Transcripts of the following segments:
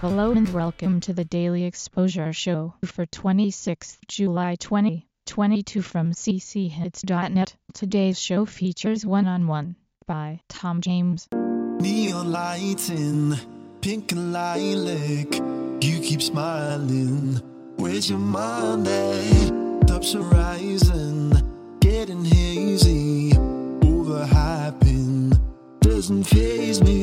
Hello and welcome to the Daily Exposure Show for 26th July 2022 from cchits.net. Today's show features One-on-One by Tom James. Neon lights in pink and lilac. You keep smiling. Where's your mind at? Up's horizon, getting hazy. Overhyping doesn't phase me.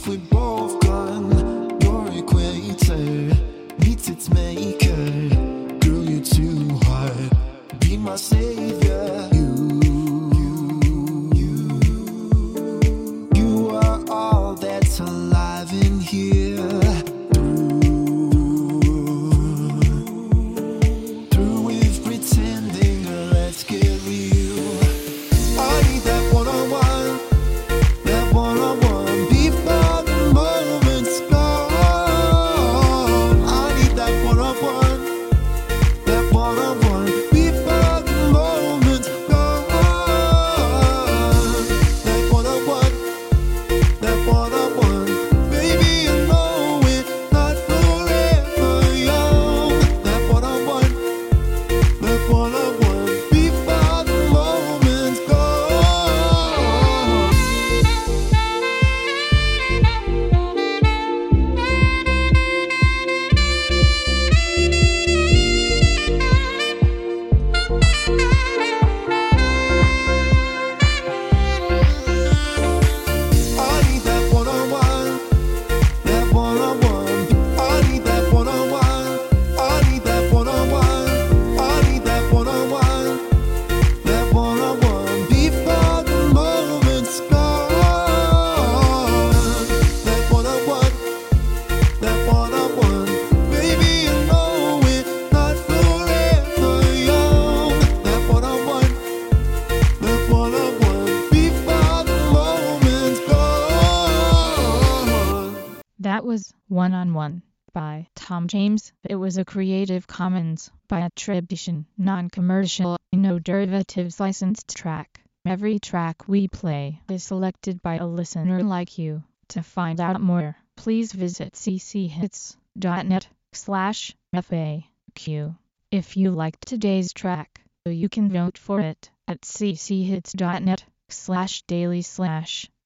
If we both gone. Your equator meets its maker. Girl, you're too hard. Be my savior. You, you, you, you are all that's alive in here. That was One-on-One by Tom James. It was a Creative Commons by attribution, non-commercial, no derivatives licensed track. Every track we play is selected by a listener like you. To find out more, please visit cchits.net slash FAQ. If you liked today's track, you can vote for it at cchits.net slash daily slash